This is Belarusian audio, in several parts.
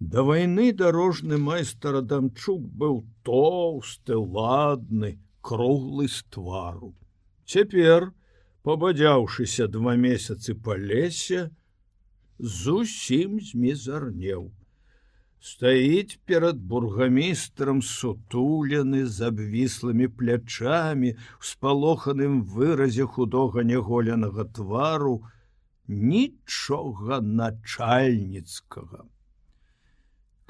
Да вайны дарожны майстар Адамчук быў тоўсты, ладны, круглы з твару. Цяпер, пабадзяўшыся два месяцы па лесе, зусім змізарнеў. Стаіць перад бургамістрам сутулены з абвіслымі плячамі, спалоханым выразе худога няголенага твару, нічога начальніцкага.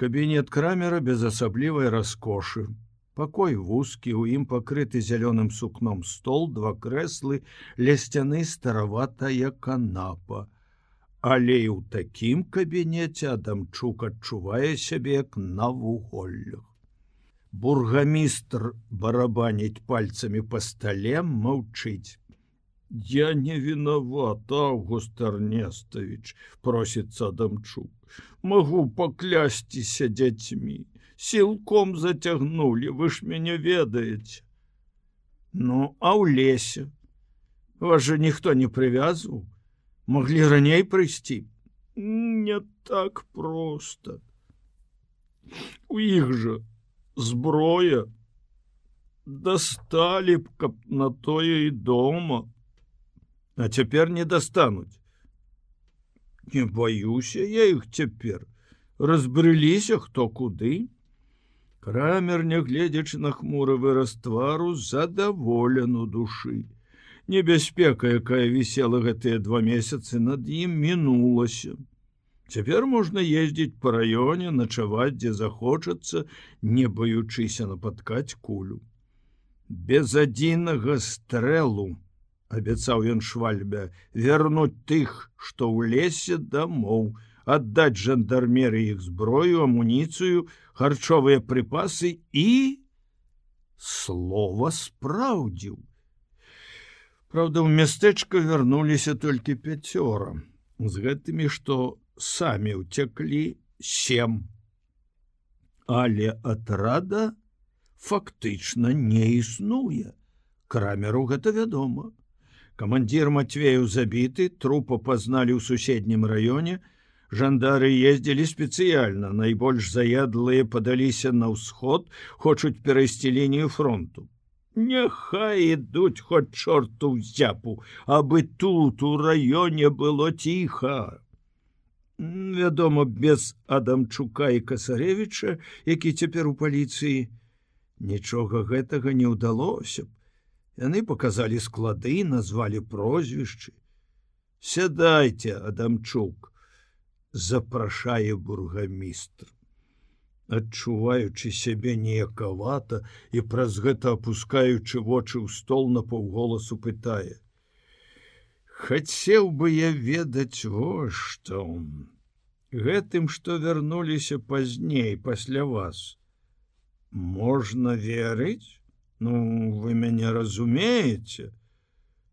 Кабінет крамера без асаблівай раскошы. Пакой вузкі у ім пакрыты зялёным сукном стол, два крэслы, ля сцяны стараватая канапа. Але і ў такім кабінеце Адамчук адчувае сябе як на вуголлях. Бургамістр барабаніць пальцамі па стале маўчыць. Я не виноват, Август Эрнестович, просится Адамчук. Могу поклясціся дзяцьмі. Сілком зацягнули, вы ж мяне ведаеце. Ну, а ў лесе вас же ніхто не прывязваў, могли раней прыйсці. Не так просто. У іх жа зброя дасталі б, каб на тое і дома а цяпер не дастануць. Не баюся я іх цяпер. Разбрыліся хто куды. Крамер, нягледзячы на хмуры выраз твару задаволен у душы. Небяспека, якая вісела гэтыя два месяцы над ім мінулася. Цяпер можна ездзіць па раёне, начаваць, дзе захочацца, не баючыся напаткаць кулю. Без адзінага стрэлу, абяцаў ён швальбе вярнуць тых што ў лесе дамоў аддаць жандармеры іх зброю амуніцыю харчовыя прыпасы і слова спраўдзіў Праўда ў мястэчка вярнуліся толькі пяцёра з гэтымі што самі ўцяклі сем. Але атрада фактычна не існуе. Крамеру гэта вядома Камандзір Матвею забіты, трупа пазналі ў суседнім раёне. Жандары ездзілі спецыяльна, найбольш заядлыя падаліся на ўсход, хочуць перайсці лінію фронту. Няхай ідуць хоць чорту ў зяпу, абы тут у раёне было ціха. Вядома, без Адамчука і Касаревіча, які цяпер у паліцыі, нічога гэтага не ўдалося б. Яны показалі склады, назвалі прозвішчы. Сядайце, Адамчук, запрашае бургамістр. Адчуваючы сябе неякавата і праз гэта апускаючы вочы ў стол на паўголасу пытае: Хацеў бы я ведаць во што гэтым, што вярнуліся пазней пасля вас. Можна верыць? Ну вы мяне разумееце.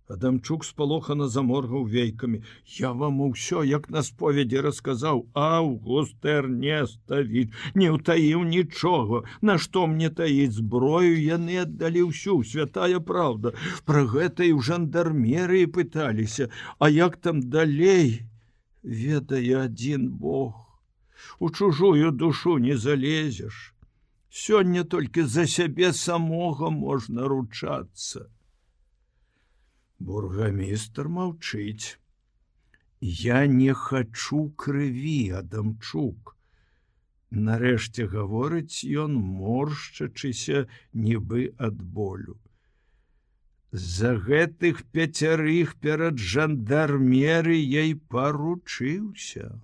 Адамчук спалохана заморгаў вейкамі. Я вам усё як на споведзі расказаў, Аўгустер не ставіць, не ўтаіў нічога, Нашто мне таіць зброю яны аддалі ўсю святая праўда. Пра гэта і ў жандармерыі пыталіся, А як там далей ведае адзін Бог. У чужую душу не залезеш. Сёння толькі за сябе самога можна ручацца. Бургамістр маўчыць. Я не хачу крыві, Адамчук. Нарэшце гаворыць ён моршчачыся нібы ад болю. За гэтых пяцярых перад жандармеры ей паручыўся.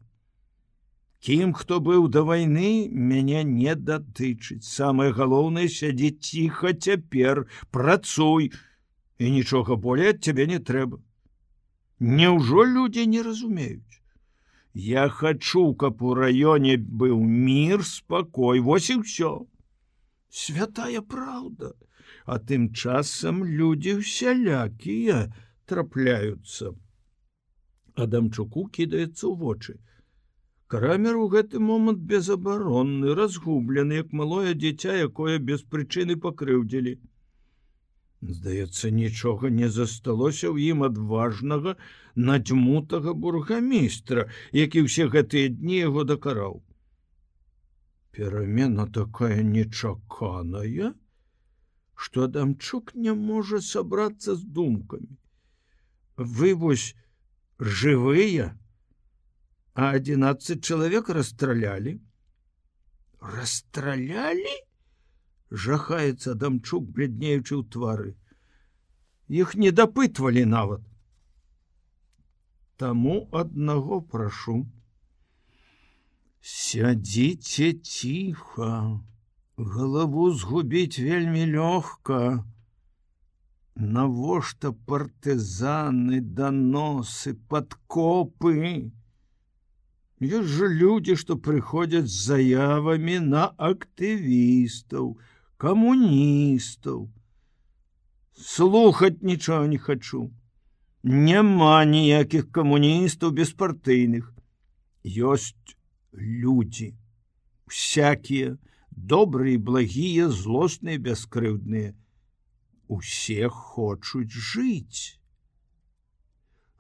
Кім, хто быў да вайны, мяне не датычыць. Самае галоўнае сядзець ціха цяпер, працуй і нічога болей ад цябе не трэба. Няўжо людзі не разумеюць. Я хачу, каб у раёне быў мір, спакой, вось і ўсё. Святая праўда, А тым часам людзі усялякія трапляюцца. Адамчуку кідаецца ў вочы. Крамер у гэты момант безабаронны, разгублены, як малое дзіця, якое без прычыны пакрыўдзілі. Здаецца, нічога не засталося ў ім адважнага надзьмутага бургамістра, які ўсе гэтыя дні яго дакараў. перамена такая нечаканая, што Адамчук не можа сабрацца з думкамі. Вы вось жывыя, а 11 чалавек расстралялі. Расстралялі? Жахаецца Адамчук, бляднеючы ў твары. Іх не дапытвалі нават. Таму аднаго прашу. Сядзіце ціха, Галаву згубіць вельмі лёгка. Навошта партызаны, даносы, падкопы? Ёсць жа людзі, што прыходзяць з заявамі на актывістаў, камуністаў. Слухаць нічого не хачу. Няма ніякіх камуністаў беспартыйных. Ёсць людзі, всякія, добрыя, благія, злосныя, бяскрыўдныя. Усе хочуць жыць.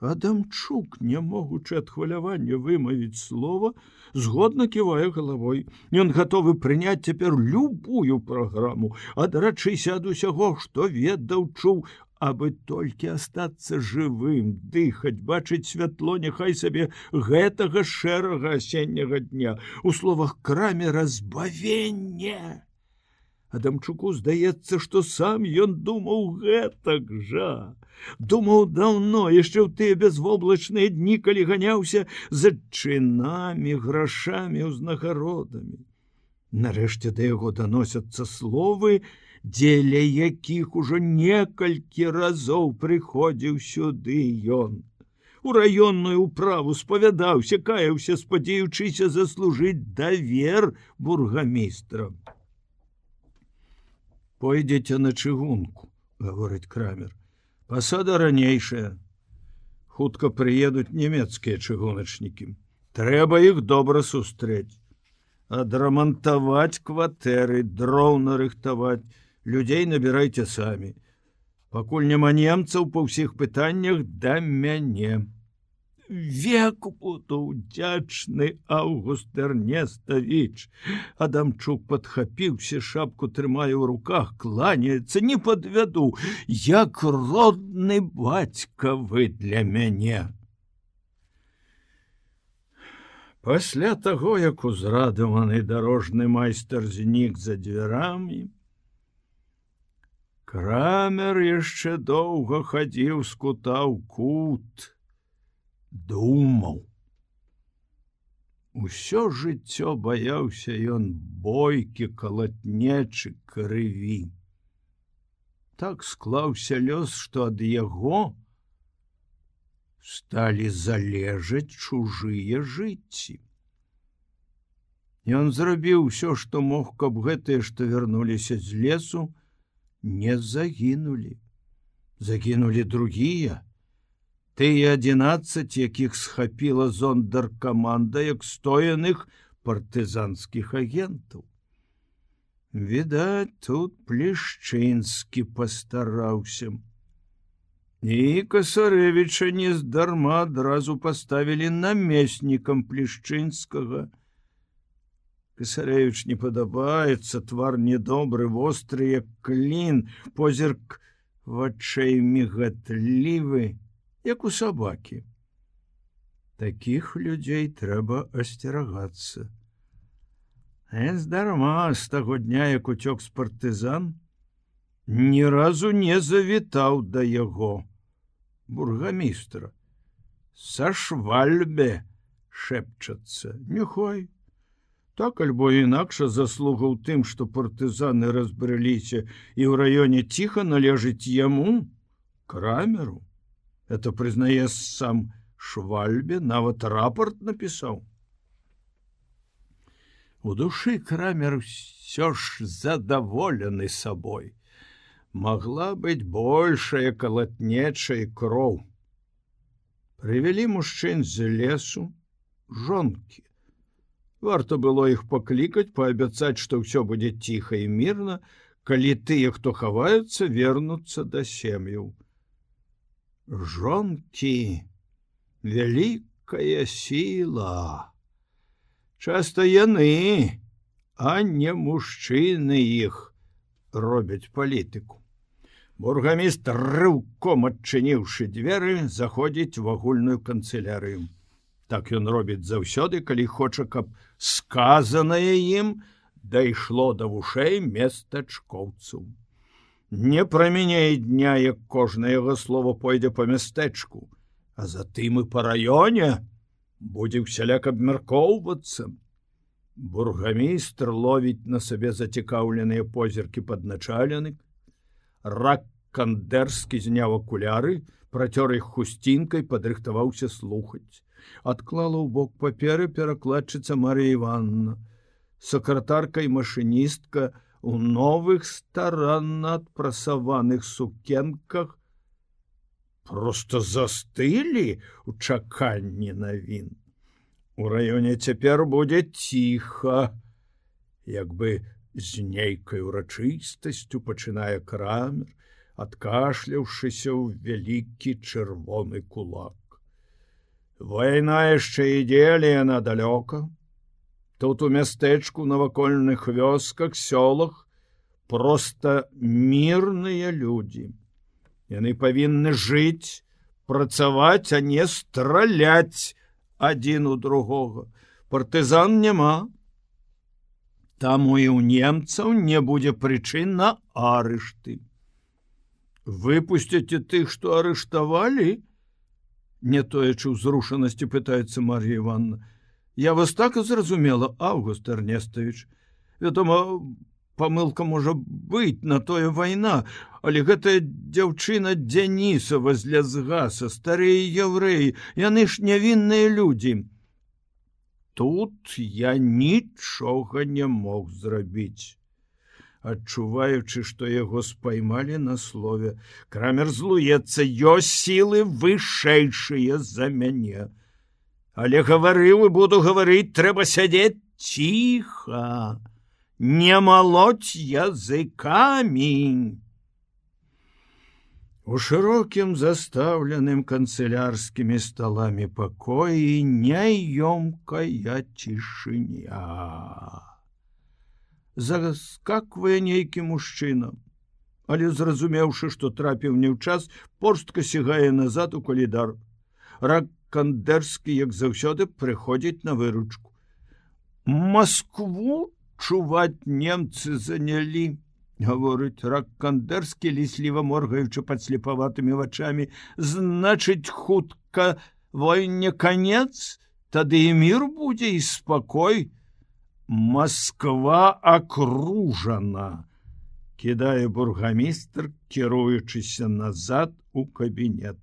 Адамчук, не могучы ад хвалявання вымавіць слова, згодна ківае галавой. Ён гатовы прыняць цяпер любую праграму, адрачыся ад усяго, што ведаў чуў, абы толькі астацца жывым, дыхаць, бачыць святло, няхай сабе гэтага шэрага асенняга дня, у словах краме разбавення. Адамчуку здаецца, што сам ён думаў гэтак жа. Думаў даўно яшчэ ў тыя безвоблачныя дні, калі ганяўся за чынамі, грашамі, узнагародамі. Нарэшце да яго даносяцца словы, дзеля якіх ужо некалькі разоў прыходзіў сюды ён. У раённую управу спавядаўся, каяўся, спадзеючыся заслужыць давер бургамістрам пойдзеце на чыгунку гаворыць крамер. Пасада ранейшая. Хутка прыедуць нямецкія чыгуначнікі трэба іх добра сустрэць адрамантаваць кватэры дроў нарыхтаваць людзей набірайце самі пакуль няма немцаў па ўсіх пытаннях да мяне веку буду удзячны август эрнестович адамчук подхапіўся шапку трымаю ў руках кланяецца не подвяду як родны бацька вы для мяне пасля таго як узрадаваны дарожны майстар знік за дзвярамі крамер яшчэ доўга хадзіў скутаў кут думаў. Усё жыццё баяўся ён бойкі калатнечы крыві. Так склаўся лёс, што ад яго сталі залежаць чужыя жыцці. Ён зрабіў усё, што мог, каб гэтыя, што вярнуліся з лесу, не загінулі. Загінулі другія, тыя 11 якіх схапіла зондар каманда як стояных партызанскіх агентаў. Відаць тут плешчынскі пастараўся. І касарэвіча нездарма адразу паставілі намеснікам плешчынскага касарэвіч не падабаецца твар недобры востры як клін позірк вачэй мігатлівы як у сабакі. Такіх людзей трэба асцерагацца. здарма з таго дня, як уцёк з партызан, ні разу не завітаў да яго бургамістра. Са швальбе шэпчацца, Нюхой. Так альбо інакша заслуга ў тым, што партызаны разбрыліся і ў раёне ціха належыць яму крамеру это прызнае сам швальбе нават рапорт напісаў у душы крамер все ж задаволены сабой могла быць большая калатнечай кроў прывялі мужчын з лесу жонкі варта было іх паклікаць паабяцаць што ўсё будзе ціха і мірна калі тыя хто хаваюцца вернуцца да сем'яў жонкі вялікая сіла часто яны а не мужчыны іх робяць палітыку. Бургамістр рыўком адчыніўшы дзверы, заходзіць у агульную канцылярыю. Так ён робіць заўсёды, калі хоча, каб сказанае ім дайшло да вушэй местачкоўцу. Не прамяней дня, як кожнае яго слово пойдзе па мястэчку, а затым і па раёне будзе ўсяляк абмяркоўвацца. Бургамістр ловіць на сабе зацікаўленыя позіркі падначаленых, рак кандерскі зняў акуляры, працёр іх хусцінкай падрыхтаваўся слухаць. Адклала ў бок паперы перакладчыца Марія Івановна. Сакратарка і машыністка у новых старанна адпрасаваных сукенках просто застылі у чаканні навін. У раёне цяпер будзе ціха, як бы з нейкай урачыстасцю пачынае крамер, адкашляўшыся ў вялікі чырвоны кулак. Вайна яшчэ ідзелі яна далёка. Тут у мястэчку навакольных вёсках сёлах просто мірныя людзі. Яны павінны жыць, працаваць, а не страляць адзін у другога. Партызан няма, Таму і ў немцаў не будзе прычын на арышты. Выпусцяце тых, што арыштавалі, не тоечы ўзрушанасці пытаецца Марія Івановна. Я вас так і зразумела, Август Эрнестович. Вядома, памылка можа быць на тое вайна, але гэтая дзяўчына Дзяніса возле згаса, старыя яўрэі, яны ж нявінныя людзі. Тут я нічога не мог зрабіць. Адчуваючы што яго спаймалі на слове крамер злуецца ёсць сілы вышэйшыя за мяне але гаварыў і буду гаварыць трэба сядзець ціха не малоць языкамі У шырокім застаўленым канцылярскімі сталамі пакоі няёмкая цішыня. Заскаквае нейкі мужчына, але зразумеўшы, што трапіў не ў час, порстка сігае назад у калідар. Рак кандерскі, як заўсёды прыходзіць на выручку. Маскву чуваць немцы занялі гаворыць рак кандерскі лісліва моргаючы пад слепаватымі вачами значыць хутка войне конец тады і мир будзе і спакой? Москва акружана кідае бургамістр кіруючыся назад у кабінет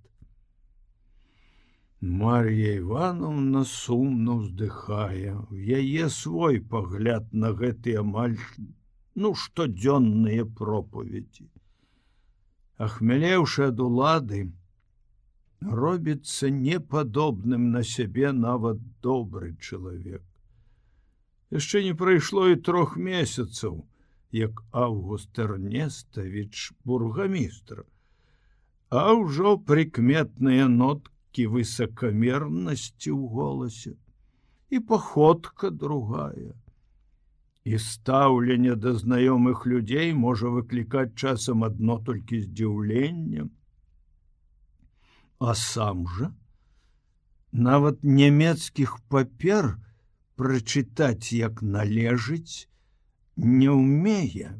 Марія Івановна сумно вздыхае яе свой пагляд на гэты амаль ну штодзённыя пропаведзі. Ахмялеўшы ад улады, робіцца непадобным на сябе нават добры чалавек. Яшчэ не прайшло і трох месяцаў, як Август Эрнеставіч бургамістр, А ўжо прыкметныя ноткі высакамернасці ў голасе і паходка другая і стаўленне да знаёмых людзей можа выклікаць часам адно толькі здзіўленнем. А сам жа нават нямецкіх папер прачытаць як належыць не ўмее.